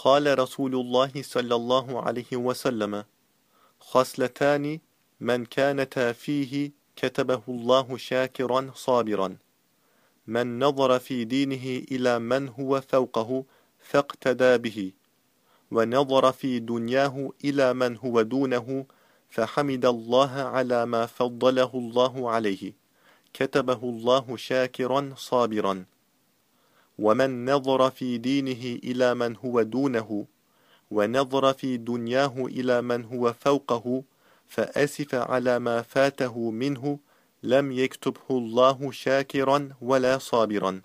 قال رسول الله صلى الله عليه وسلم خصلتان من كانتا فيه كتبه الله شاكرا صابرا من نظر في دينه إلى من هو فوقه فاقتدى به ونظر في دنياه إلى من هو دونه فحمد الله على ما فضله الله عليه كتبه الله شاكرا صابرا. ومن نظر في دينه إلى من هو دونه ونظر في دنياه إلى من هو فوقه فأسف على ما فاته منه لم يكتبه الله شاكرا ولا صابرا.